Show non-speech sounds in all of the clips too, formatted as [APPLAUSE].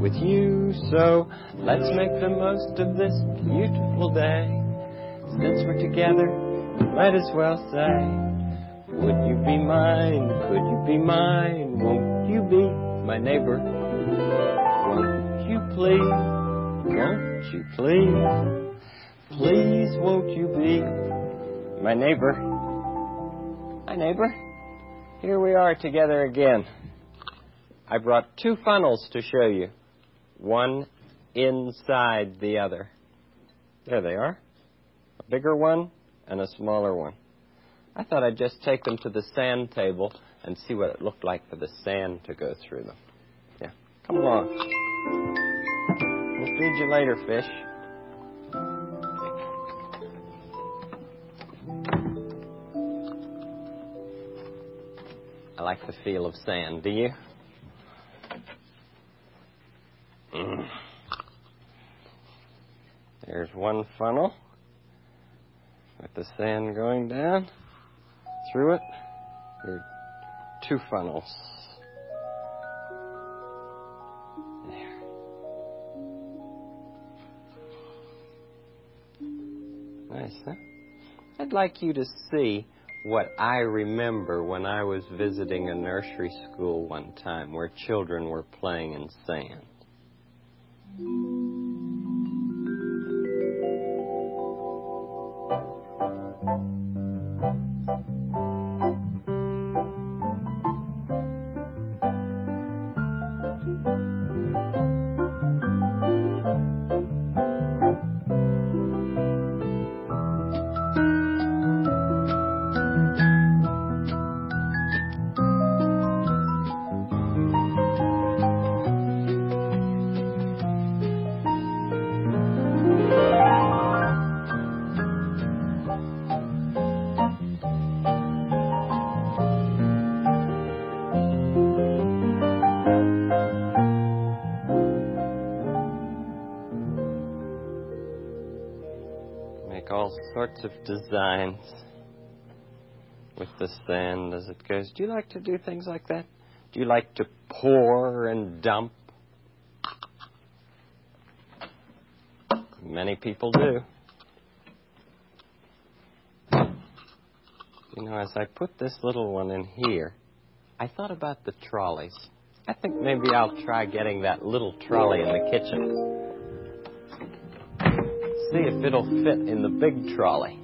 with you. So let's make the most of this beautiful day. Since we're together, might as well say, Would you be mine? Could you be mine? Won't you be my neighbor? Won't you please? Won't you please? Please won't you be my neighbor? My neighbor? Here we are together again. I brought two funnels to show you, one inside the other. There they are. A bigger one and a smaller one. I thought I'd just take them to the sand table and see what it looked like for the sand to go through them. Yeah, come along. We'll feed you later, fish. I like the feel of sand, do you? Mm. There's one funnel with the sand going down through it. Are two funnels. There. Nice, huh? I'd like you to see what I remember when I was visiting a nursery school one time where children were playing in sand. Sorts of designs with the sand as it goes. Do you like to do things like that? Do you like to pour and dump? Many people do. You know, as I put this little one in here, I thought about the trolleys. I think maybe I'll try getting that little trolley in the kitchen. See if it'll fit in the big trolley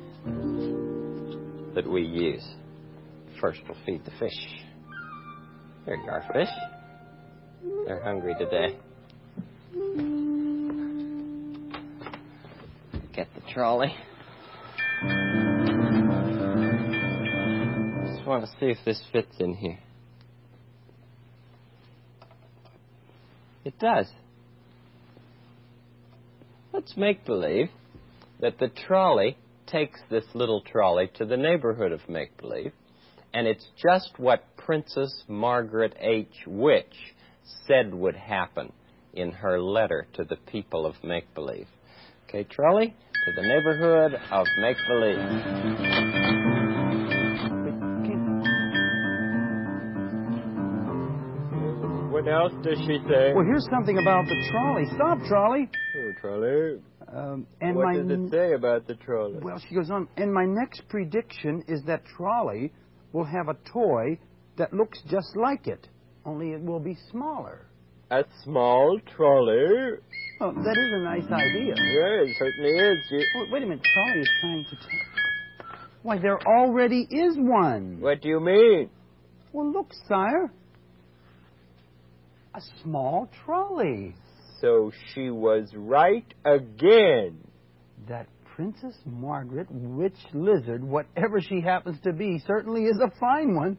that we use. First, we'll feed the fish. There you are, fish. They're hungry today. Get the trolley. Just want to see if this fits in here. It does. Let's make believe that the trolley takes this little trolley to the neighborhood of make believe, and it's just what Princess Margaret H. Witch said would happen in her letter to the people of make believe. Okay, trolley, to the neighborhood of make believe. What else does she say? Well, here's something about the trolley. Stop, trolley. Oh, trolley. Um, and what my does n- it say about the trolley? well, she goes on. And my next prediction is that trolley will have a toy that looks just like it, only it will be smaller. A small trolley? Oh, that is a nice idea. Yeah, it certainly is. You- Oh, wait a minute. Trolley is trying to tell. Why, there already is one. What do you mean? Well, look, sire. A small trolley. So she was right again. That Princess Margaret, witch lizard, whatever she happens to be, certainly is a fine one.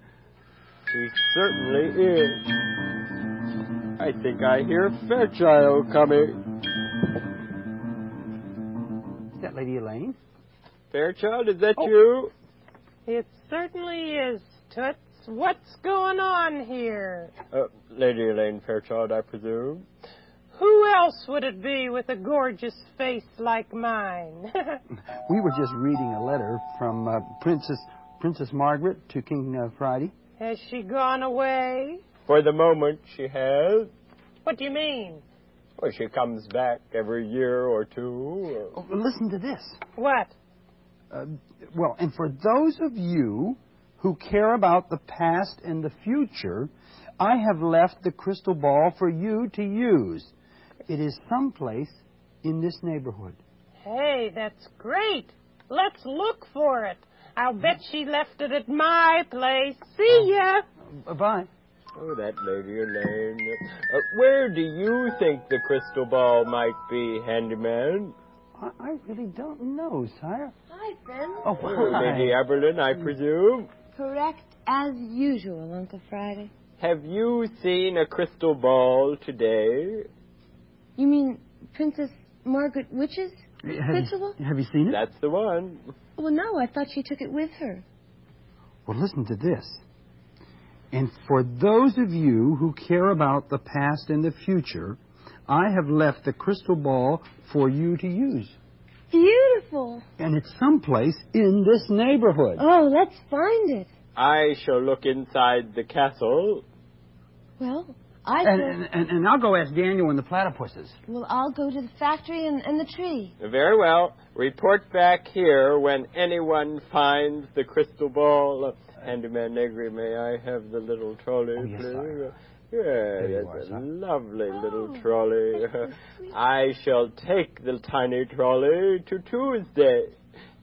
She certainly is. I think I hear Fairchild coming. Is that Lady Elaine? Fairchild, is that Oh. you? It certainly is, Toots. What's going on here? Uh, Lady Elaine Fairchild, I presume. Who else would it be with a gorgeous face like mine? [LAUGHS] We were just reading a letter from uh, Princess Princess Margaret to King uh, Friday. Has she gone away? For the moment, she has. What do you mean? Well, she comes back every year or two. Oh, listen to this. What? Uh, well, and for those of you who care about the past and the future, I have left the crystal ball for you to use. It is someplace in this neighborhood. Hey, that's great. Let's look for it. I'll bet she left it at my place. See ya. Uh, bye. Oh, that Lady Elaine. Uh, where do you think the crystal ball might be, handyman? I, I really don't know, sire. Hi, Ben. Oh, Oh. Lady Aberlin, I presume. Correct as usual, Uncle Friday. Have you seen a crystal ball today? You mean Princess Margaret Witch's Have crystal you, ball? have you seen it? That's the one. Well, no, I thought she took it with her. Well, listen to this. And for those of you who care about the past and the future, I have left the crystal ball for you to use. Beautiful. And it's someplace in this neighborhood. Oh, let's find it. I shall look inside the castle. Well, I And, go, and, and, and I'll go ask Daniel and the platypuses. well, I'll go to the factory and, and the tree. Very well. Report back here when anyone finds the crystal ball. Handyman Negri, may I have the little trolley, Oh, yes, please? Sire. Yeah, There you that's are, a sir. lovely little Oh, trolley. so. [LAUGHS] [LAUGHS] I shall take the tiny trolley to Tuesday.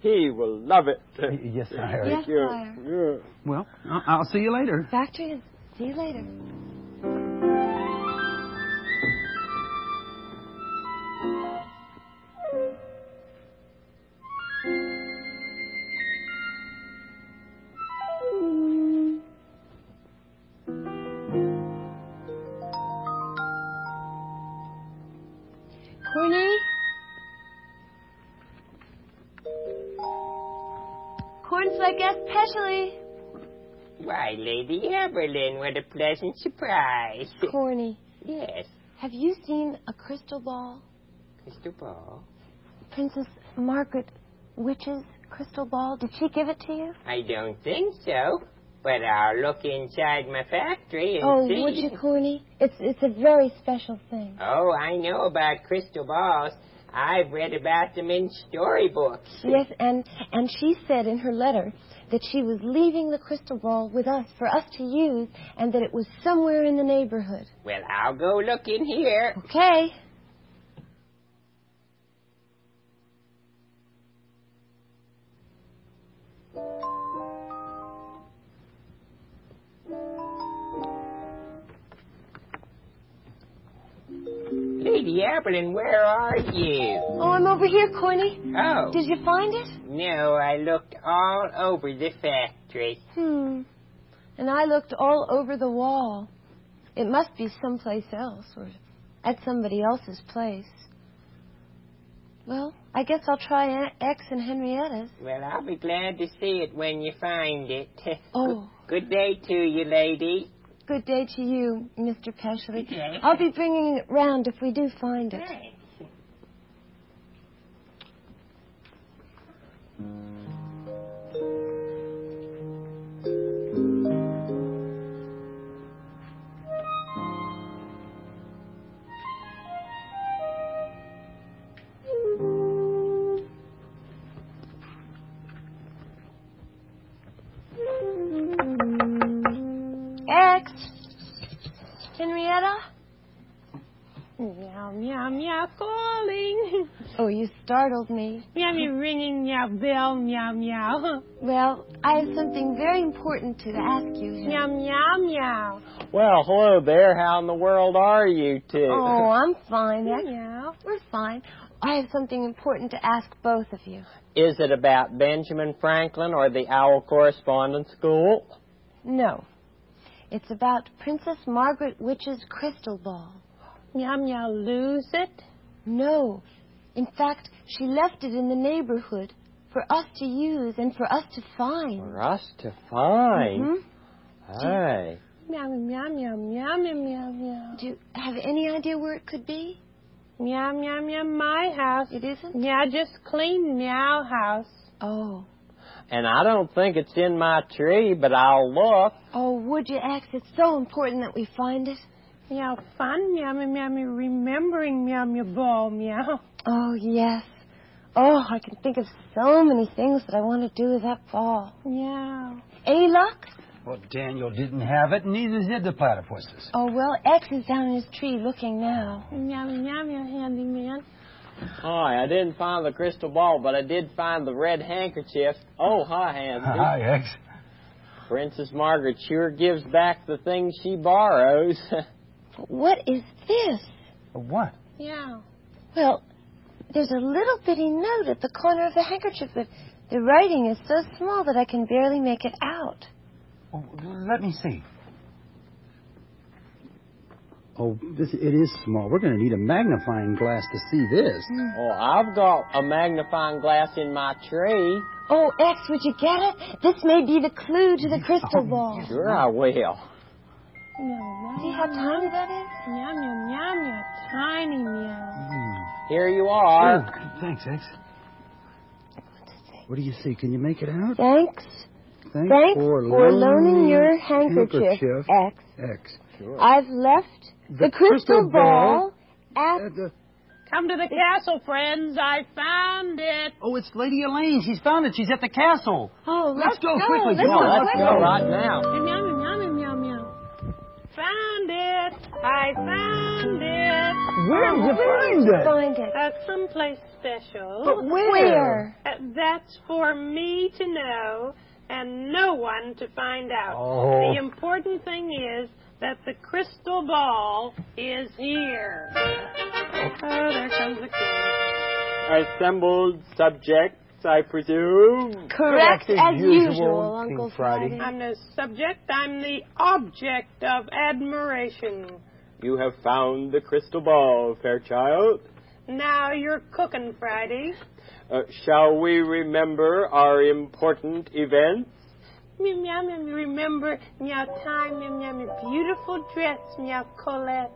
He will love it. Yes, sire. Yes, Thank you. sire. Yeah. Well, I'll, I'll see you later. Factory and see you later. Lady Aberlin, what a pleasant surprise. Corny, yes, have you seen a crystal ball? Crystal Ball. Princess Margaret Witch's crystal ball? Did she give it to you? I don't think so. But I'll look inside my factory and Oh, see. would you, Corny? It's it's a very special thing. Oh, I know about crystal balls. I've read about them in storybooks. Yes, and and she said in her letter that she was leaving the crystal ball with us for us to use, and that it was somewhere in the neighborhood. Well, I'll go look in here. Okay. Lady Aberlin, where are you? Oh, I'm over here, Corny. Oh, Did you find it? no, I looked all over the factory. Hmm. And I looked all over the wall. It must be someplace else, or at somebody else's place. Well, I guess I'll try Aunt X and Henrietta's. Well, I'll be glad to see it when you find it. [LAUGHS] Oh. Good day to you, lady. Good day to you, Mr. Pecially. I'll be bringing it round if we do find it. X. Meow, meow, meow, calling. [LAUGHS] Oh, you startled me. meow, meow, ringing, meow, bell, meow, meow. [LAUGHS] Well, I have something very important to ask you. Henry. Meow, meow, meow. Well, hello there. How in the world are you two? Oh, [LAUGHS] I'm fine. X. Meow. We're fine. I have something important to ask both of you. Is it about Benjamin Franklin or the Owl Correspondence School? No. It's about Princess Margaret Witch's crystal ball. Meow, meow, lose it. No. In fact, she left it in the neighborhood for us to use and for us to find. For us to find. Mhm. Hey. Meow, meow, meow, meow, meow, meow, meow. Do you have any idea where it could be? Meow, meow, meow, my house. It isn't? Yeah, just clean meow house. Oh. And I don't think it's in my tree, but I'll look. Oh, would you, X? It's so important that we find it. Meow, fun, meow, meow, meow, meow, remembering meow, meow, ball, meow. Oh, yes. Oh, I can think of so many things that I want to do with that ball. Meow. Any luck? Well, Daniel didn't have it, neither did the platypuses. Oh, well, X is down in his tree looking now. Meow, meow, meow, handyman. Hi, I didn't find the crystal ball, but I did find the red handkerchief. Oh, hi, Handy. [LAUGHS] Hi, X. Princess Margaret sure gives back the things she borrows. [LAUGHS] But what is this? A What? Yeah. Well, there's a little bitty note at the corner of the handkerchief, but the writing is so small that I can barely make it out. Oh, let me see. Oh, this it is small. We're going to need a magnifying glass to see this. Hmm. oh, I've got a magnifying glass in my tree. Oh, X, would you get it? This may be the clue to the [LAUGHS] crystal Oh, ball. Sure, I will. Meow, See how tiny that is? meow, meow, meow, meow, tiny meow. Here you Oh, are. thanks, X. What do you see? Can you make it out? Thanks. Thanks, Thanks for loaning your handkerchief, X. X. Sure. I've left the, crystal, ball at Uh, the- Come to the castle, friends. I found it. oh, it's Lady Elaine. She's found it. She's at the castle. Oh, Let's go quickly. Let's Come go let's quickly. go right now. Found it. I found it. Where did you find it? Find it. At someplace special. But where? Uh, That's for me to know and no one to find out. Oh. The important thing is that the crystal ball is here. Oh, there comes the king. Assembled subjects, I presume. Correct, Correct as as usual, usual, King Uncle Friday. Friday. I'm the subject, I'm the object of admiration. You have found the crystal ball, Fairchild. Now you're cooking, Friday. Uh, shall we remember our important events? Meow, meow, meow, meow, remember, meow, time, meow, meow, meow, beautiful dress, meow, Colette.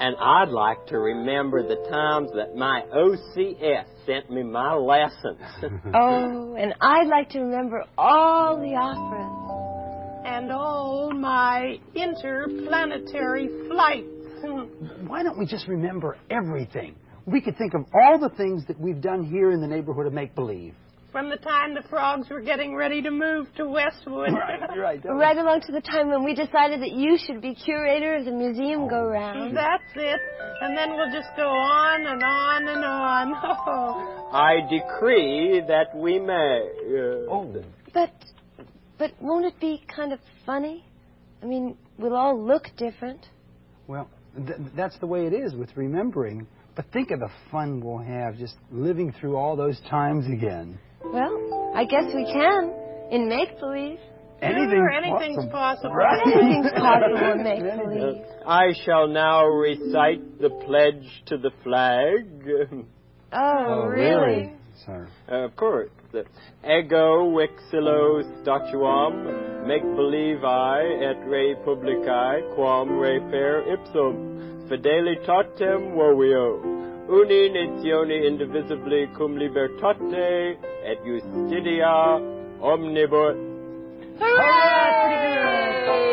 And I'd like to remember the times that my OCS sent me my lessons. [LAUGHS] Oh, and I'd like to remember all the operas. and all my interplanetary flights. [LAUGHS] Why don't we just remember everything? We could think of all the things that we've done here in the neighborhood of make believe. From the time the frogs were getting ready to move to Westwood. right. Right [LAUGHS] right along to the time when we decided that you should be curator of the museum go round. That's it. And then we'll just go on and on and on. [LAUGHS] Oh, I decree that we may. Uh, Oh, But, but won't it be kind of funny? I mean, we'll all look different. well, th- that's the way it is with remembering. But think of the fun we'll have just living through all those times again. Well, I guess we can in make believe. Sure, anything's possible. Right. Anything's [LAUGHS] possible in make believe. I shall now recite the pledge to the flag. [LAUGHS] Oh, really? Sorry. Uh, of course. Ego vexillo statuam, make believe I et re publicae quam re fair ipsum, fidelitatem vovio, uni natione indivisibly cum libertate et justitia omnibus.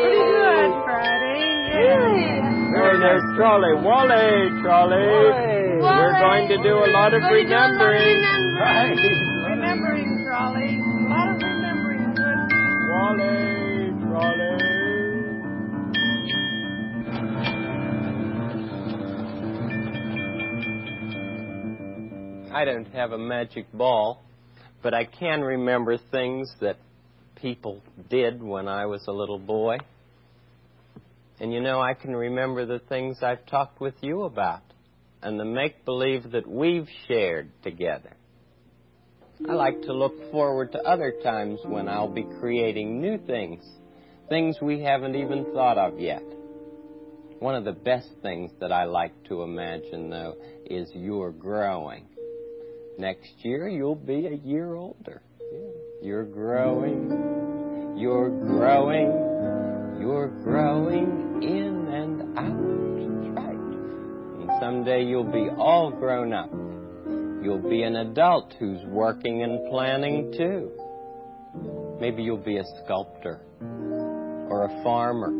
Pretty good, Friday. Yeah. Hey, there's Trolley. Wally, Trolley. We're going to do a lot of remembering. Right. Remembering, Trolley. A lot of remembering. Good. Wally, I don't have a magic ball, but I can remember things that people did when I was a little boy. And you know, I can remember the things I've talked with you about and the make believe that we've shared together. I like to look forward to other times when I'll be creating new things, things we haven't even thought of yet. One of the best things that I like to imagine, though, is you're growing. Next year, you'll be a year older. You're growing, you're growing, you're growing in and out. Right. And someday you'll be all grown up. You'll be an adult who's working and planning too. Maybe you'll be a sculptor or a farmer,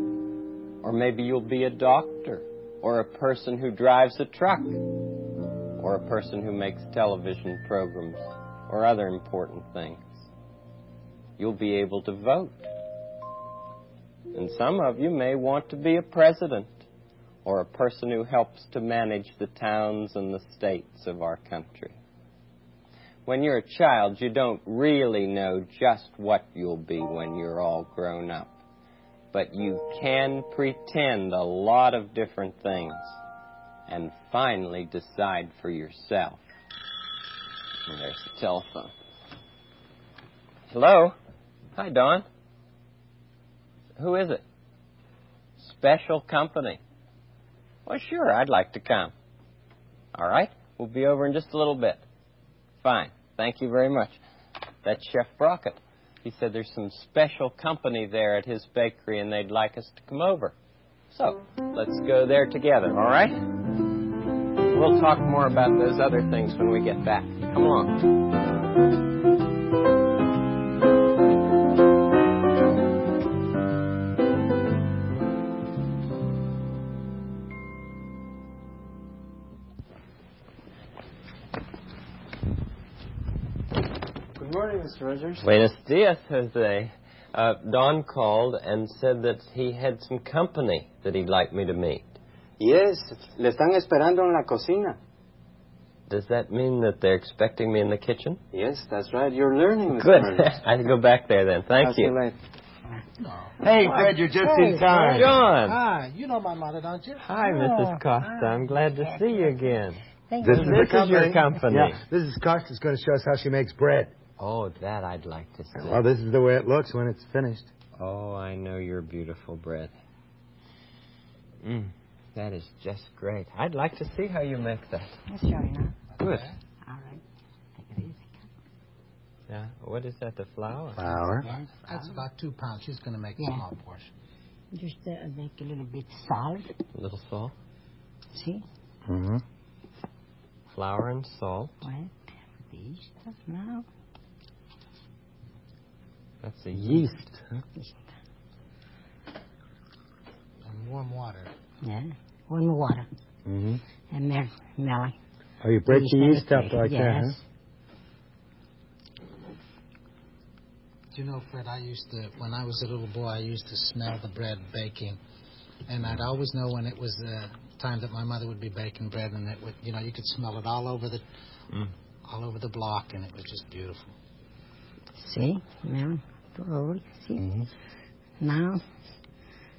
or maybe you'll be a doctor or a person who drives a truck or a person who makes television programs or other important things. You'll be able to vote. And some of you may want to be a president or a person who helps to manage the towns and the states of our country. When you're a child, you don't really know just what you'll be when you're all grown up. But you can pretend a lot of different things and finally decide for yourself. And there's the telephone. Hello? Hi, Don. Who is it? Special company. Well, sure, I'd like to come. All right, we'll be over in just a little bit. Fine. Thank you very much. That's Chef Brockett. He said there's some special company there at his bakery and they'd like us to come over. So, let's go there together, all right? We'll talk more about those other things when we get back. Come along. Good morning, Mr. Rogers. Buenos dias, Jose. Uh, Don called and said that he had some company that he'd like me to meet. Yes, le están esperando en la cocina. Does that mean that they're expecting me in the kitchen? Yes, that's right. You're learning, Mr. Good. [LAUGHS] I can go back there then. Thank I'll see you. later. Hey, Fred, you're just in time. John. Hi, you know my mother, don't you? Hi, Mrs. Costa. I'm glad to see you again. Thank This you. is This the is your company. Yeah, this is Costa's going to show us how she makes bread. Oh, that I'd like to see. Well, this is the way it looks when it's finished. Oh, I know your beautiful bread. Mm, that is just great. I'd like to see how you make that. Sure enough. Good. All right. Take it easy. Yeah. What is that? The flour? Flour. That's about two pounds. She's going to make a small portion. Just uh, make a little bit salt. A little salt, See? Mm-hmm. flour and salt. Right. The yeast stuff now. That's the Yeast. And warm water. Yeah. Warm water. Mm-hmm. And mel- melon. Oh, you break the yeast up yes. like that, huh? Do you know, Fred, I used to, when I was a little boy, I used to smell the bread baking. And I'd always know when it was the time that my mother would be baking bread, and it would, you know, you could smell it all over the, Mm. all over the block, and it was just beautiful. See? Melon. Roll. See? Mm-hmm. Now.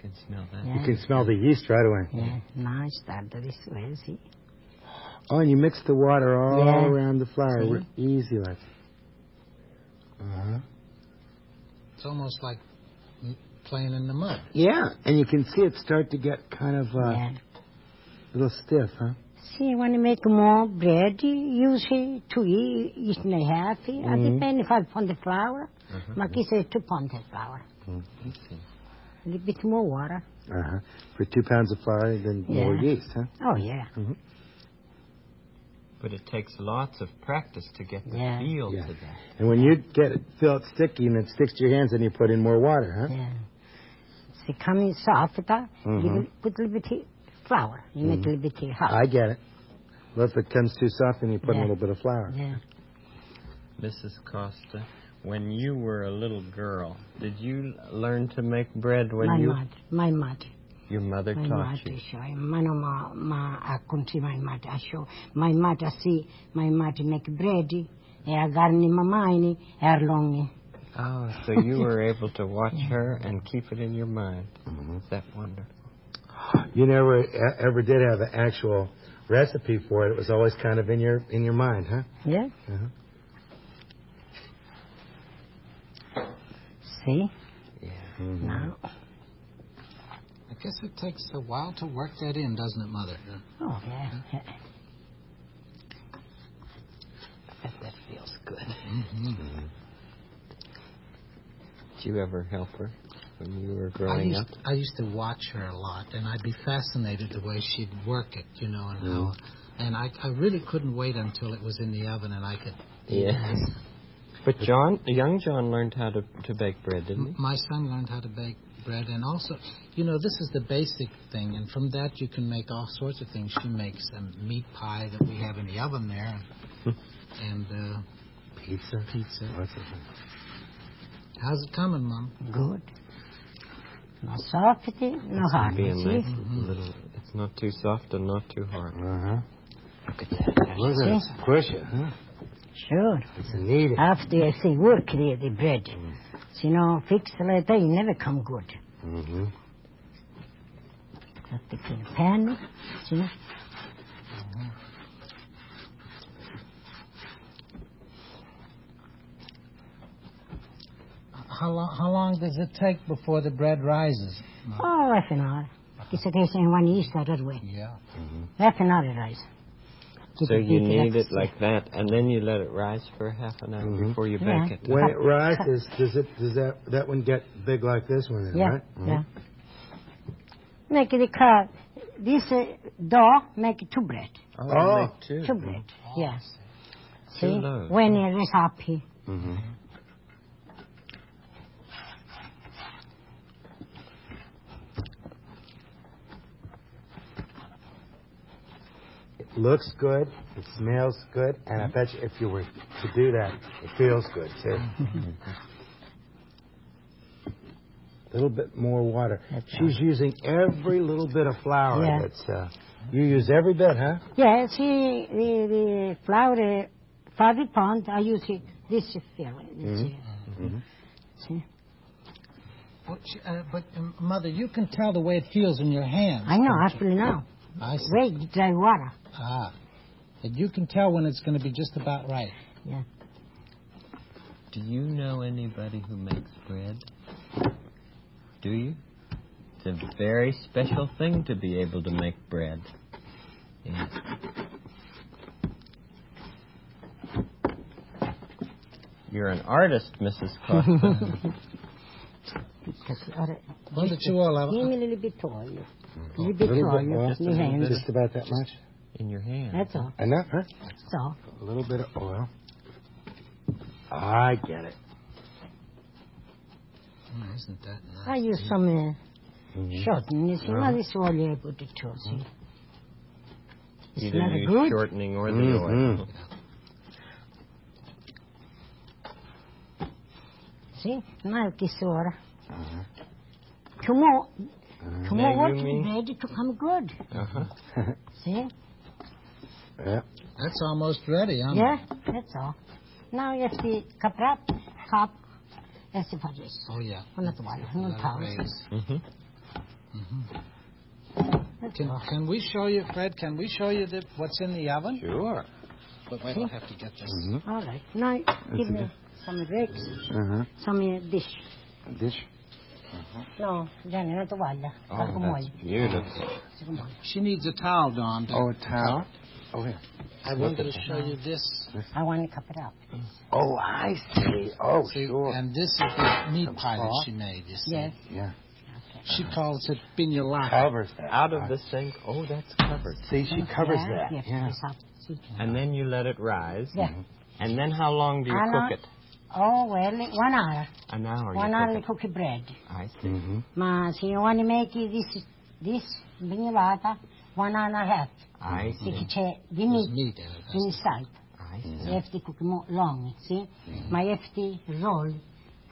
You can smell that. Yeah. You can smell the yeast right away. Yeah. Now I start this way. See? Oh, and you mix the water all Yeah. around the flour. See? We're easy like. Uh-huh. It's almost like playing in the mud. Yeah, and you can see it start to get kind of uh, yeah. a little stiff, huh? See, when you make more bread, you use it two ye- yeast and a half. It Mhm. depends if I pound the flour. Uh-huh. Like you say, two pound of flour. A little bit more water. Uh-huh. For two pounds of flour, then more yeast, huh? Oh, yeah. But it takes lots of practice to get the Yeah. feel Yeah. to that. And when you get it, feel it sticky and it sticks to your hands, then you put in more water, huh? Yeah. See, coming soft, uh, Mhm. you put a little bit of flour. You make a little bit of hot. I get it. Well, if it comes too soft, then you put in a little bit of flour. Yeah. Mrs. Costa, when you were a little girl, did you learn to make bread when my you mother. My mother. your mother My taught mother you? show. Mano ma ma a country my mother show. My mother see my mother make bread. E a garni mamani er longi. Oh, so you were [LAUGHS] able to watch her and keep it in your mind. Mhm. Is that wonderful? You never e- ever did have an actual recipe for it. It was always kind of in your in your mind, huh? Yeah. Uh-huh. See Yeah. Mm-hmm. now. I guess it takes a while to work that in, doesn't it, Mother? Oh yeah. [LAUGHS] yeah. Did you ever help her when you were I growing used, up? I used to watch her a lot, and I'd be fascinated the way she'd work it, you know, and how. And I, I really couldn't wait until it was in the oven and I could. eat Yeah. [LAUGHS] it. But John, young John learned how to, to bake bread, didn't M- My son learned how to bake bread, and also, you know, this is the basic thing, and from that you can make all sorts of things. She makes a meat pie that we have in the oven there, [LAUGHS] and uh, Pizza. pizza. How's it coming, Mom? Good. Not soft, no hard. he? Being See? nice, and little. It's not too soft and not too hard. Uh-huh. Look at that. Look at it. Push it, huh? Sure. It's needed. After I say work the, the bread. Mm. So, you know, fix it like that, you never come good. Mm-hmm. Have to clean a pan. See? Uh-huh. How long? How long does it take before the bread rises? Oh, half an hour. It's a case in one yeast that way. Yeah. Mm-hmm. Half an hour it rise. Keep So you keep knead it like that, and then you let it rise for half an hour Mhm. before you Yeah. bake it. When it rises, does it does that that one get big like this one? Then, Yeah, right? Mhm. yeah. Make it a cut. This uh, dough make two bread. Oh, Oh. make two. Two bread. Yeah. See? When it is happy. Mhm. It looks good. It smells good, and I bet you if you were to do that, it feels good too. A [LAUGHS] little bit more water. That's She's using every little bit of flour. Yeah. That's uh, you use every bit, huh? Yeah, see, the, the flour, uh, five pound, I use it, this is filling. This Mhm. Mm-hmm. See? But, uh, but um, mother, you can tell the way it feels in your hands. I know, I feel now. I see. Wait, dry water. Ah, and you can tell when it's going to be just about right. Yeah. Do you know anybody who makes bread? Do you? It's a very special thing to be able to make bread. Yeah. You're an artist, Mrs. Costa. Because, uh, Well, that you all have. give a little bit oil. A little bit Little oil bit, well, in the hand. Just about that much. In your hand. That's all. Enough, huh? That's all. A little bit of oil. I get it. Oh, isn't that nice? I use some uh, Mhm. shortening. You see, Uh-huh. this oil I put it too, see? You It's not didn't use good. shortening or the Mhm. oil. See? Now this ora. Uh-huh. Tomorrow, Uh-huh. tomorrow what Megumi. ready to come good. Uh-huh. See? Yeah. That's almost ready, huh? Yeah, that's all. Now you have to cup up, cup, as if I just. Oh, yeah. Not one, Let not it thousand. raise. hmm That's Can, all. can we show you, Fred, can we show you the, what's in the oven? Sure. But wait, I'll have to get this. Mm-hmm. All right. Now give me some eggs, Uh-huh. some uh, dish. Dish. No, Gianni, not tovaglia. Oh, that's beautiful. Sì, come muoio. She needs a towel, Don. to- Oh, a towel? Oh, yeah. I wanted to show you this. I want to cup it up. Oh, I see. Oh, See, sure. And this is the meat pie that she made, you see. Yes. Yeah. She calls it pignolata. Covers that. Out of the sink. Oh, that's covered. See, she covers yeah, that. Yes, Yeah. yes, up. Sì. And then you let it rise. Yeah. And then how long do you How long? cook it? Oh, well, one hour. An hour. One you hour cook to it. cook bread. I see. Mm-hmm. Ma se you want to make this, this bignolata, one hour and a half. I See, eh, see. c'è the There's meat meat in it. inside. I You see. Mm. have to cook more long, see? Ma you have to roll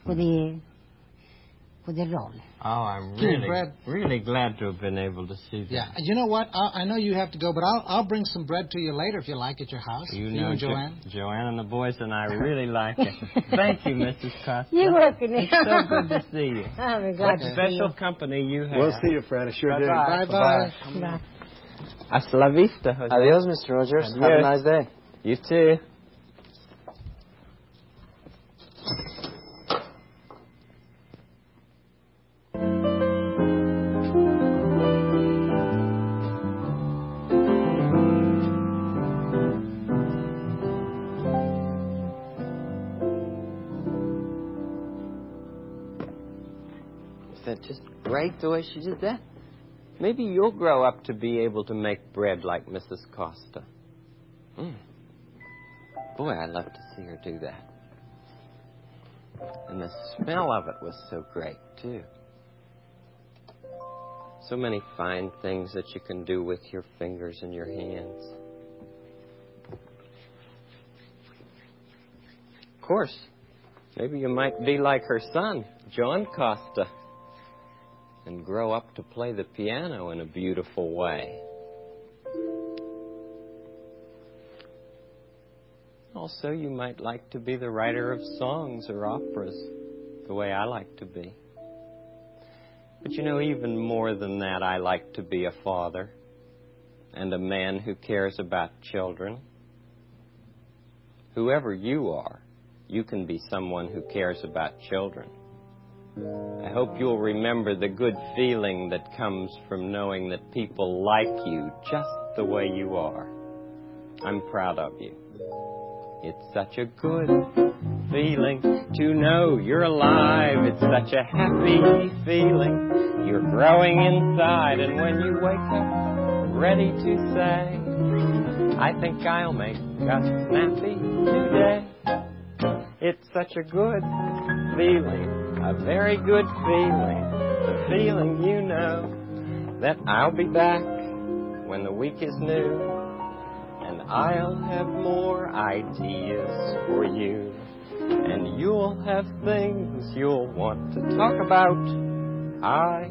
for the, for the roll. Oh, I'm really, bread. really glad to have been able to see that. Yeah. You know what? I, I know you have to go, but I'll I'll bring some bread to you later if you like at your house. You you know, and Jo- Joanne. Joanne and the boys and I [LAUGHS] really like it. Thank you, Mrs. Costa. You're welcome. It's so good to see you. [LAUGHS] Oh, my What God. to see special you. company you have. We'll see you, Fred. I sure do. Bye-bye. Bye bye. Hasta la vista. Jose. Adios, Mr. Rogers. Adios. Have a nice day. You too. Is that just right the way she did that? Maybe you'll grow up to be able to make bread like Mrs. Costa. Mm. Boy, I'd love to see her do that. And the smell of it was so great, too. So many fine things that you can do with your fingers and your hands. Of course, maybe you might be like her son, John Costa, and grow up to play the piano in a beautiful way. Also, you might like to be the writer of songs or operas, the way I like to be. But you know, even more than that, I like to be a father and a man who cares about children. Whoever you are, you can be someone who cares about children. I hope you'll remember the good feeling that comes from knowing that people like you just the way you are. I'm proud of you. It's such a good feeling to know you're alive. It's such a happy feeling. You're growing inside, and when you wake up, ready to say, I think I'll make a snappy today. It's such a good feeling, a very good feeling. The feeling you know that I'll be back when the week is new and I'll have more ideas for you. And you'll have things you'll want to talk about. I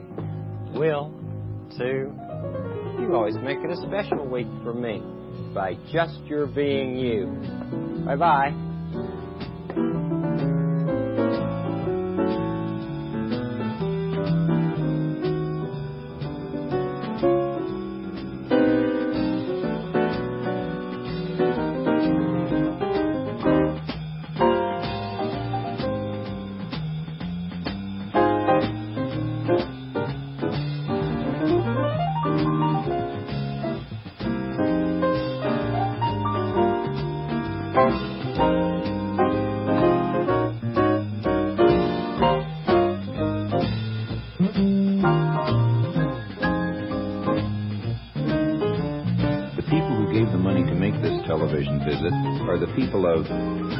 will too. You always make it a special week for me by just your being you. Bye bye. Are the people of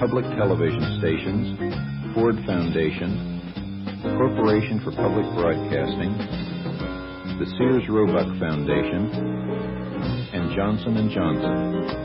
Public Television Stations, Ford Foundation, Corporation for Public Broadcasting, the Sears Roebuck Foundation, and Johnson & Johnson.